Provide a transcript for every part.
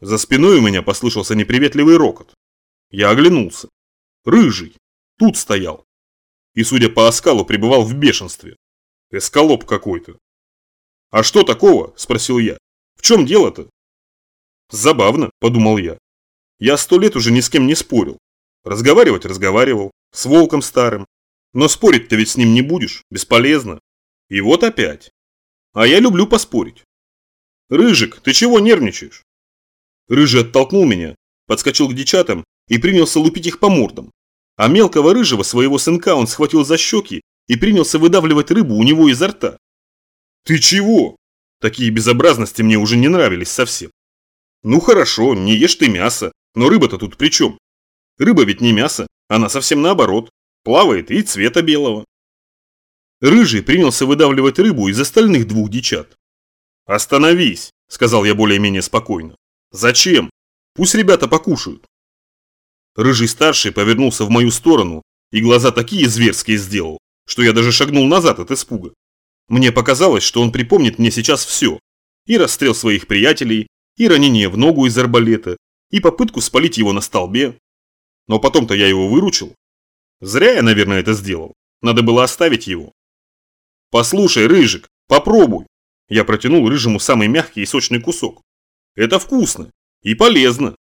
За спиной у меня послышался неприветливый рокот. Я оглянулся. Рыжий. Тут стоял. И, судя по оскалу, пребывал в бешенстве. Эскалоп какой-то. «А что такого?» – спросил я. «В чем дело-то?» «Забавно», – подумал я. «Я сто лет уже ни с кем не спорил. Разговаривать разговаривал, с волком старым. Но спорить-то ведь с ним не будешь, бесполезно. И вот опять. А я люблю поспорить. Рыжик, ты чего нервничаешь? Рыжий оттолкнул меня, подскочил к дичатам и принялся лупить их по мордам. А мелкого рыжего своего сынка он схватил за щеки и принялся выдавливать рыбу у него изо рта. Ты чего? Такие безобразности мне уже не нравились совсем. Ну хорошо, не ешь ты мясо, но рыба-то тут при чем? Рыба ведь не мясо, она совсем наоборот, плавает и цвета белого. Рыжий принялся выдавливать рыбу из остальных двух дичат. «Остановись», – сказал я более-менее спокойно. «Зачем? Пусть ребята покушают». Рыжий старший повернулся в мою сторону и глаза такие зверские сделал, что я даже шагнул назад от испуга. Мне показалось, что он припомнит мне сейчас все. И расстрел своих приятелей, и ранение в ногу из арбалета, и попытку спалить его на столбе. Но потом-то я его выручил. Зря я, наверное, это сделал. Надо было оставить его. Послушай, Рыжик, попробуй. Я протянул Рыжему самый мягкий и сочный кусок. Это вкусно и полезно.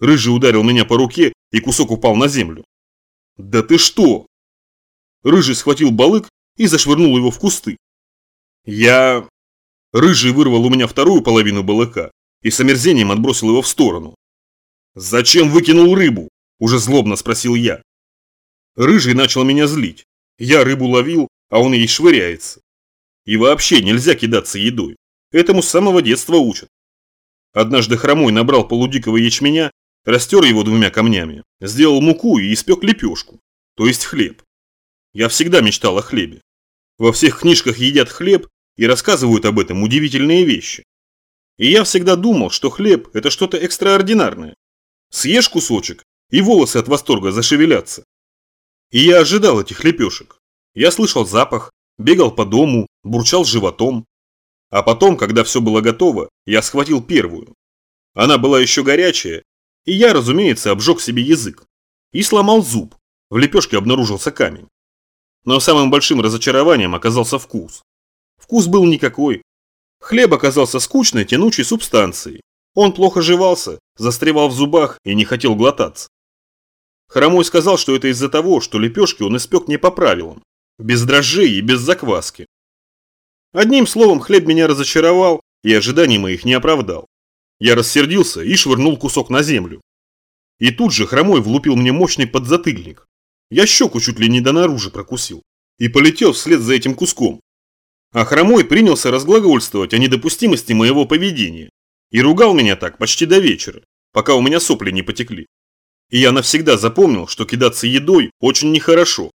Рыжий ударил меня по руке, и кусок упал на землю. Да ты что? Рыжий схватил балык и зашвырнул его в кусты. Я... Рыжий вырвал у меня вторую половину балыка и с омерзением отбросил его в сторону. «Зачем выкинул рыбу?» – уже злобно спросил я. Рыжий начал меня злить. Я рыбу ловил, а он ей швыряется. И вообще нельзя кидаться едой. Этому с самого детства учат. Однажды хромой набрал полудикого ячменя, растер его двумя камнями, сделал муку и испек лепешку, то есть хлеб. Я всегда мечтал о хлебе. Во всех книжках едят хлеб и рассказывают об этом удивительные вещи. И я всегда думал, что хлеб – это что-то экстраординарное. Съешь кусочек, и волосы от восторга зашевелятся. И я ожидал этих лепешек. Я слышал запах, бегал по дому, бурчал животом. А потом, когда все было готово, я схватил первую. Она была еще горячая, и я, разумеется, обжег себе язык. И сломал зуб. В лепешке обнаружился камень. Но самым большим разочарованием оказался вкус. Вкус был никакой. Хлеб оказался скучной, тянучей субстанцией. Он плохо жевался, застревал в зубах и не хотел глотаться. Хромой сказал, что это из-за того, что лепешки он испек не по правилам, без дрожжей и без закваски. Одним словом, хлеб меня разочаровал и ожиданий моих не оправдал. Я рассердился и швырнул кусок на землю. И тут же Хромой влупил мне мощный подзатыльник. Я щеку чуть ли не до наружи прокусил и полетел вслед за этим куском. А Хромой принялся разглагольствовать о недопустимости моего поведения и ругал меня так почти до вечера, пока у меня сопли не потекли. И я навсегда запомнил, что кидаться едой очень нехорошо.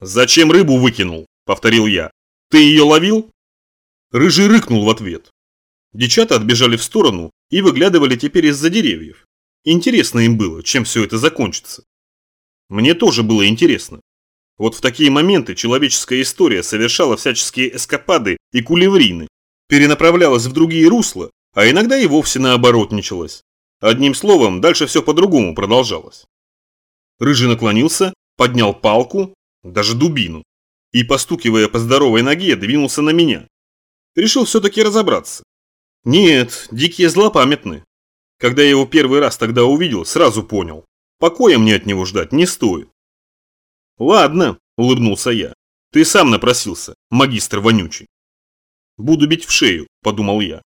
«Зачем рыбу выкинул?» – повторил я. «Ты ее ловил?» Рыжий рыкнул в ответ. Дичата отбежали в сторону и выглядывали теперь из-за деревьев. Интересно им было, чем все это закончится. Мне тоже было интересно. Вот в такие моменты человеческая история совершала всяческие эскапады и кулеврины, перенаправлялась в другие русла, а иногда и вовсе наоборотничалась. Одним словом, дальше все по-другому продолжалось. Рыжий наклонился, поднял палку, даже дубину, и, постукивая по здоровой ноге, двинулся на меня. Решил все-таки разобраться. Нет, дикие злопамятны. Когда я его первый раз тогда увидел, сразу понял. Покоя мне от него ждать не стоит. Ладно, улыбнулся я. Ты сам напросился, магистр вонючий. Буду бить в шею, подумал я.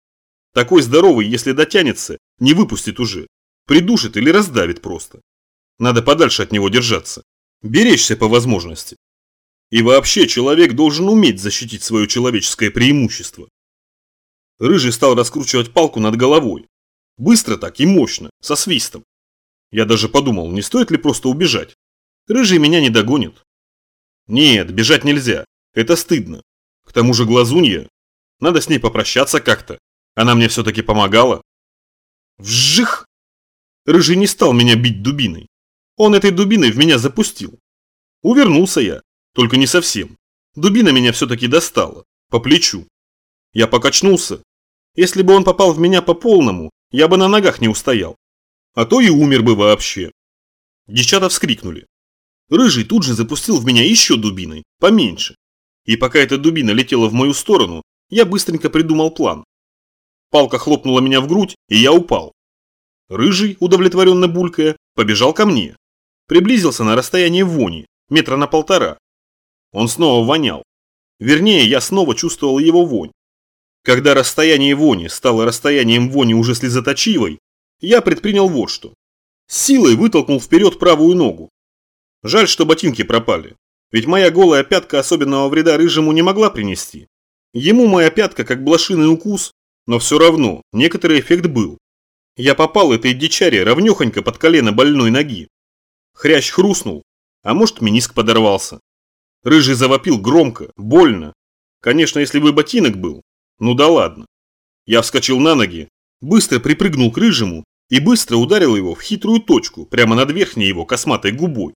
Такой здоровый, если дотянется, не выпустит уже. Придушит или раздавит просто. Надо подальше от него держаться. Беречься по возможности. И вообще человек должен уметь защитить свое человеческое преимущество. Рыжий стал раскручивать палку над головой. Быстро так и мощно, со свистом. Я даже подумал, не стоит ли просто убежать. Рыжий меня не догонит. Нет, бежать нельзя. Это стыдно. К тому же глазунья. Надо с ней попрощаться как-то. Она мне все-таки помогала. Вжих! Рыжий не стал меня бить дубиной. Он этой дубиной в меня запустил. Увернулся я, только не совсем. Дубина меня все-таки достала, по плечу. Я покачнулся. Если бы он попал в меня по полному, я бы на ногах не устоял. А то и умер бы вообще. Девчата вскрикнули. Рыжий тут же запустил в меня еще дубиной, поменьше. И пока эта дубина летела в мою сторону, я быстренько придумал план. Палка хлопнула меня в грудь, и я упал. Рыжий, удовлетворенно булькая, побежал ко мне. Приблизился на расстояние вони, метра на полтора. Он снова вонял. Вернее, я снова чувствовал его вонь. Когда расстояние вони стало расстоянием вони уже слезоточивой, я предпринял вот что. Силой вытолкнул вперед правую ногу. Жаль, что ботинки пропали, ведь моя голая пятка особенного вреда рыжему не могла принести. Ему моя пятка как блошиный укус, но все равно некоторый эффект был. Я попал этой дичаре ровнёхонько под колено больной ноги. Хрящ хрустнул, а может миниск подорвался. Рыжий завопил громко, больно. Конечно, если бы ботинок был, ну да ладно. Я вскочил на ноги, быстро припрыгнул к рыжему и быстро ударил его в хитрую точку прямо над верхней его косматой губой.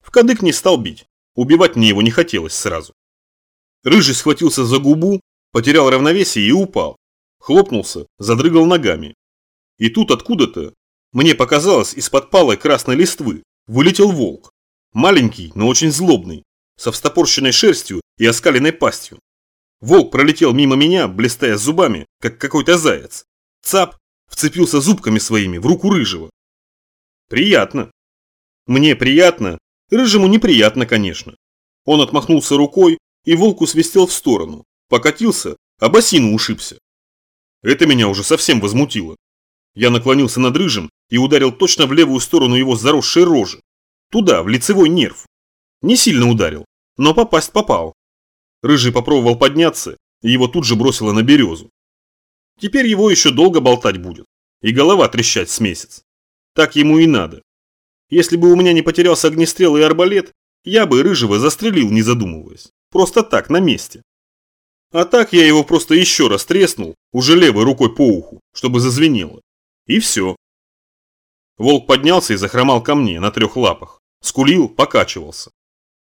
В кадык не стал бить, убивать мне его не хотелось сразу. Рыжий схватился за губу, потерял равновесие и упал. Хлопнулся, задрыгал ногами. И тут откуда-то, мне показалось, из-под палой красной листвы, вылетел волк. Маленький, но очень злобный, со встопорщенной шерстью и оскаленной пастью. Волк пролетел мимо меня, блистая зубами, как какой-то заяц. Цап вцепился зубками своими в руку рыжего. Приятно. Мне приятно, рыжему неприятно, конечно. Он отмахнулся рукой, и волк усвистел в сторону, покатился, а басину ушибся. Это меня уже совсем возмутило. Я наклонился над рыжим и ударил точно в левую сторону его заросшей рожи. Туда, в лицевой нерв. Не сильно ударил, но попасть попал. Рыжий попробовал подняться, и его тут же бросило на березу. Теперь его еще долго болтать будет, и голова трещать с месяц. Так ему и надо. Если бы у меня не потерялся огнестрел и арбалет, я бы Рыжего застрелил, не задумываясь. Просто так, на месте. А так я его просто еще раз треснул, уже левой рукой по уху, чтобы зазвенело. И все. Волк поднялся и захромал ко мне на трех лапах. Скулил, покачивался.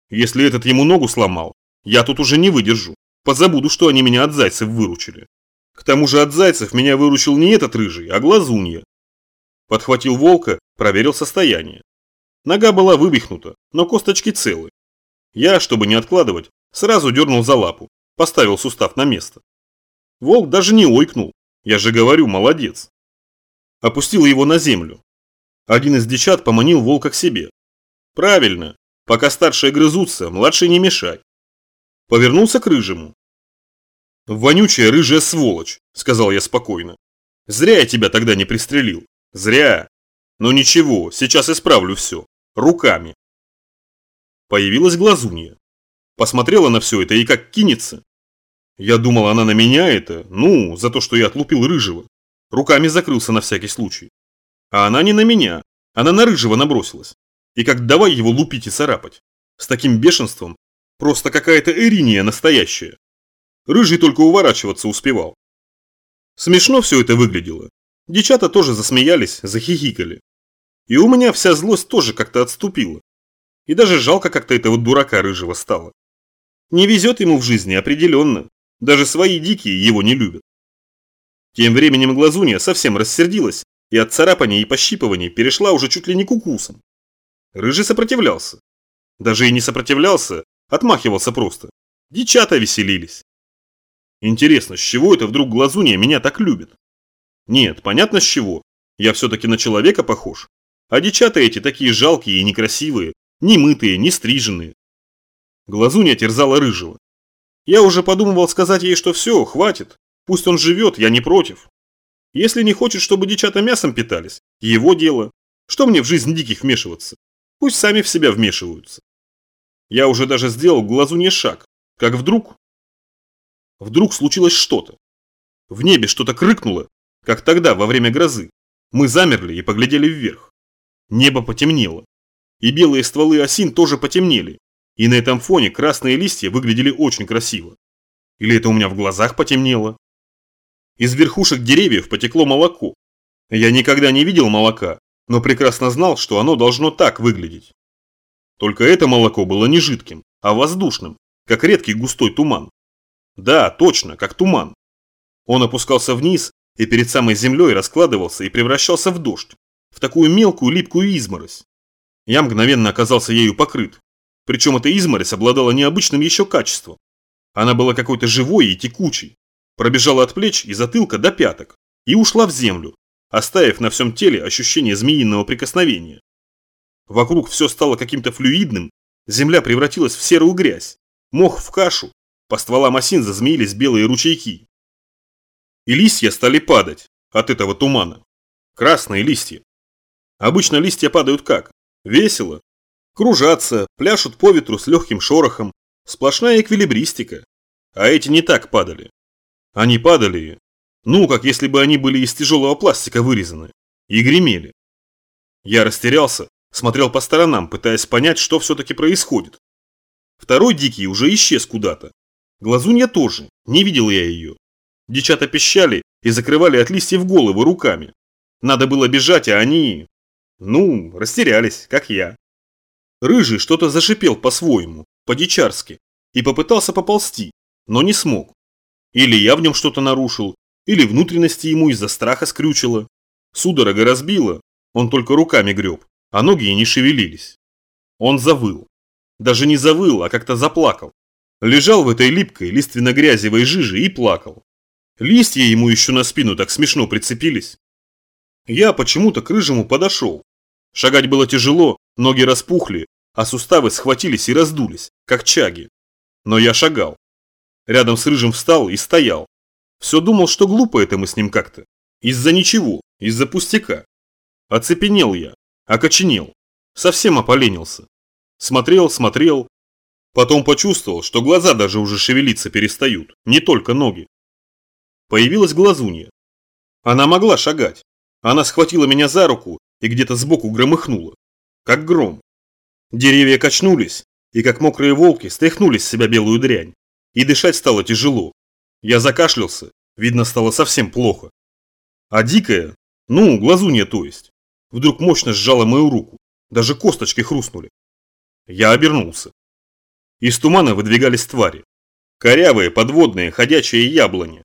Если этот ему ногу сломал, я тут уже не выдержу. Позабуду, что они меня от зайцев выручили. К тому же от зайцев меня выручил не этот рыжий, а глазунья. Подхватил волка, проверил состояние. Нога была вывихнута, но косточки целы. Я, чтобы не откладывать, сразу дернул за лапу, поставил сустав на место. Волк даже не ойкнул, я же говорю, молодец. Опустил его на землю. Один из дичат поманил волка к себе. Правильно, пока старшие грызутся, младший не мешай. Повернулся к рыжему. «Вонючая рыжая сволочь», – сказал я спокойно. «Зря я тебя тогда не пристрелил. Зря. Но ничего, сейчас исправлю все. Руками». Появилась глазунья. Посмотрела на все это и как кинется. Я думал, она на меня это, ну, за то, что я отлупил рыжего. Руками закрылся на всякий случай. А она не на меня, она на рыжего набросилась. И как давай его лупить и царапать. С таким бешенством. Просто какая-то эриния настоящая. Рыжий только уворачиваться успевал. Смешно все это выглядело. Девчата тоже засмеялись, захихикали. И у меня вся злость тоже как-то отступила. И даже жалко как-то этого дурака рыжего стало. Не везет ему в жизни определенно. Даже свои дикие его не любят. Тем временем глазунья совсем рассердилась и от царапания и пощипываний перешла уже чуть ли не кукусом. Рыжий сопротивлялся. Даже и не сопротивлялся, отмахивался просто. Дичата веселились. Интересно, с чего это вдруг глазунья меня так любит? Нет, понятно с чего. Я все-таки на человека похож. А дичата эти такие жалкие и некрасивые, не мытые, не стриженные. Глазунья терзала рыжего. Я уже подумывал сказать ей, что все, хватит. Пусть он живет, я не против. Если не хочет, чтобы дичата мясом питались, его дело. Что мне в жизнь диких вмешиваться? Пусть сами в себя вмешиваются. Я уже даже сделал к глазунье шаг, как вдруг... Вдруг случилось что-то. В небе что-то крыкнуло, как тогда, во время грозы. Мы замерли и поглядели вверх. Небо потемнело. И белые стволы осин тоже потемнели. И на этом фоне красные листья выглядели очень красиво. Или это у меня в глазах потемнело? Из верхушек деревьев потекло молоко. Я никогда не видел молока, но прекрасно знал, что оно должно так выглядеть. Только это молоко было не жидким, а воздушным, как редкий густой туман. Да, точно, как туман. Он опускался вниз, и перед самой землей раскладывался и превращался в дождь, в такую мелкую липкую изморозь. Я мгновенно оказался ею покрыт, причем эта изморозь обладала необычным еще качеством. Она была какой-то живой и текучей, пробежала от плеч и затылка до пяток и ушла в землю, оставив на всем теле ощущение змеиного прикосновения. Вокруг все стало каким-то флюидным, земля превратилась в серую грязь, мох в кашу, по стволам осин зазмеились белые ручейки. И листья стали падать от этого тумана. Красные листья. Обычно листья падают как? Весело. Кружатся, пляшут по ветру с легким шорохом. Сплошная эквилибристика. А эти не так падали. Они падали, ну, как если бы они были из тяжелого пластика вырезаны. И гремели. Я растерялся, смотрел по сторонам, пытаясь понять, что все-таки происходит. Второй дикий уже исчез куда-то. Глазунья тоже, не видел я ее. Дичата пищали и закрывали от листьев головы руками. Надо было бежать, а они... Ну, растерялись, как я. Рыжий что-то зашипел по-своему, по-дичарски, и попытался поползти, но не смог. Или я в нем что-то нарушил, или внутренности ему из-за страха скрючило. Судорога разбила, он только руками греб, а ноги и не шевелились. Он завыл. Даже не завыл, а как-то заплакал. Лежал в этой липкой, лиственно-грязевой жиже и плакал. Листья ему еще на спину так смешно прицепились. Я почему-то к рыжему подошел. Шагать было тяжело, ноги распухли, а суставы схватились и раздулись, как чаги. Но я шагал. Рядом с рыжим встал и стоял. Все думал, что глупо это мы с ним как-то. Из-за ничего, из-за пустяка. Оцепенел я, окоченел, совсем ополенился. Смотрел, смотрел. Потом почувствовал, что глаза даже уже шевелиться перестают, не только ноги. Появилась глазунья. Она могла шагать. Она схватила меня за руку и где-то сбоку громыхнула. Как гром. Деревья качнулись, и как мокрые волки стряхнули с себя белую дрянь. И дышать стало тяжело. Я закашлялся, видно стало совсем плохо. А дикая, ну, глазунья то есть, вдруг мощно сжала мою руку, даже косточки хрустнули. Я обернулся. Из тумана выдвигались твари. Корявые, подводные, ходячие яблони,